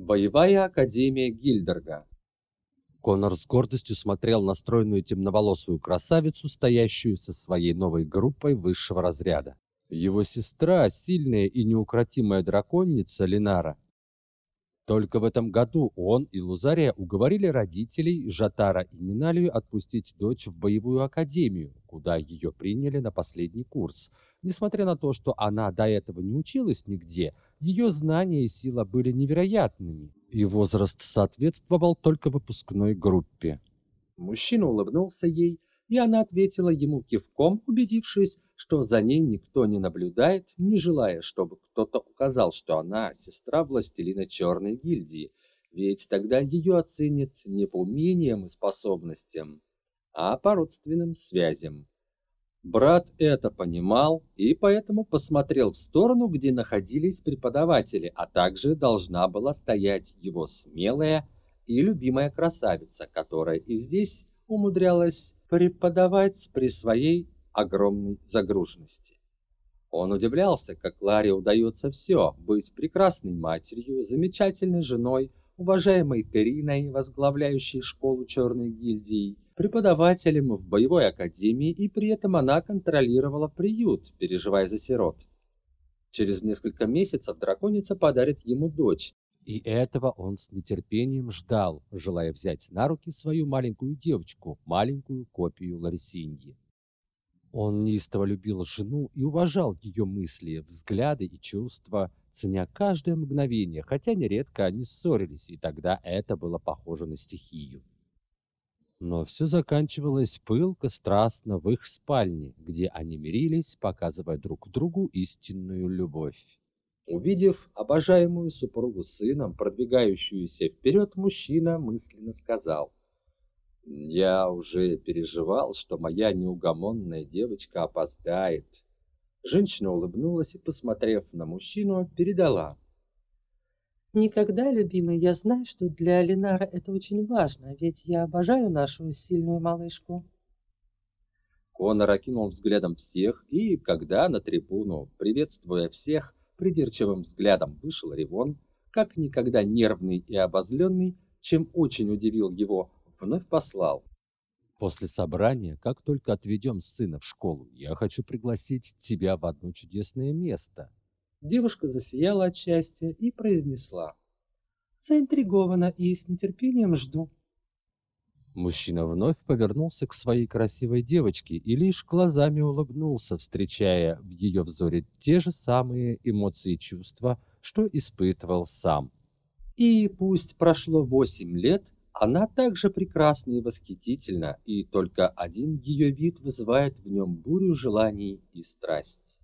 Боевая академия Гильдерга. Конор с гордостью смотрел на стройную темноволосую красавицу, стоящую со своей новой группой высшего разряда. Его сестра, сильная и неукротимая драконница Линара. Только в этом году он и Лузария уговорили родителей Жатара и Ниналию отпустить дочь в боевую академию, куда ее приняли на последний курс. Несмотря на то, что она до этого не училась нигде, ее знания и сила были невероятными, и возраст соответствовал только выпускной группе. Мужчина улыбнулся ей, и она ответила ему кивком, убедившись, что за ней никто не наблюдает, не желая, чтобы кто-то указал, что она сестра властелина Черной гильдии, ведь тогда ее оценят не по умениям и способностям, а по родственным связям. Брат это понимал и поэтому посмотрел в сторону, где находились преподаватели, а также должна была стоять его смелая и любимая красавица, которая и здесь умудрялась преподавать при своей огромной загруженности. Он удивлялся, как Ларе удается все – быть прекрасной матерью, замечательной женой, уважаемой Кариной, возглавляющей школу Черной гильдии, преподавателем в боевой академии, и при этом она контролировала приют, переживая за сирот. Через несколько месяцев драконица подарит ему дочь, и этого он с нетерпением ждал, желая взять на руки свою маленькую девочку, маленькую копию Ларисиньи. Он неистово любил жену и уважал ее мысли, взгляды и чувства, ценя каждое мгновение, хотя нередко они ссорились, и тогда это было похоже на стихию. Но все заканчивалось пылко, страстно в их спальне, где они мирились, показывая друг другу истинную любовь. Увидев обожаемую супругу сыном, продвигающуюся вперед, мужчина мысленно сказал. «Я уже переживал, что моя неугомонная девочка опоздает». Женщина улыбнулась и, посмотрев на мужчину, передала. Никогда, любимый, я знаю, что для Ленара это очень важно, ведь я обожаю нашу сильную малышку. Конор окинул взглядом всех, и когда на трибуну, приветствуя всех, придирчивым взглядом вышел Ревон, как никогда нервный и обозленный, чем очень удивил его, вновь послал. После собрания, как только отведем сына в школу, я хочу пригласить тебя в одно чудесное место. Девушка засияла от счастья и произнесла. Заинтригована и с нетерпением жду. Мужчина вновь повернулся к своей красивой девочке и лишь глазами улыбнулся, встречая в ее взоре те же самые эмоции и чувства, что испытывал сам. И пусть прошло восемь лет, она также прекрасна и восхитительна, и только один ее вид вызывает в нем бурю желаний и страсть.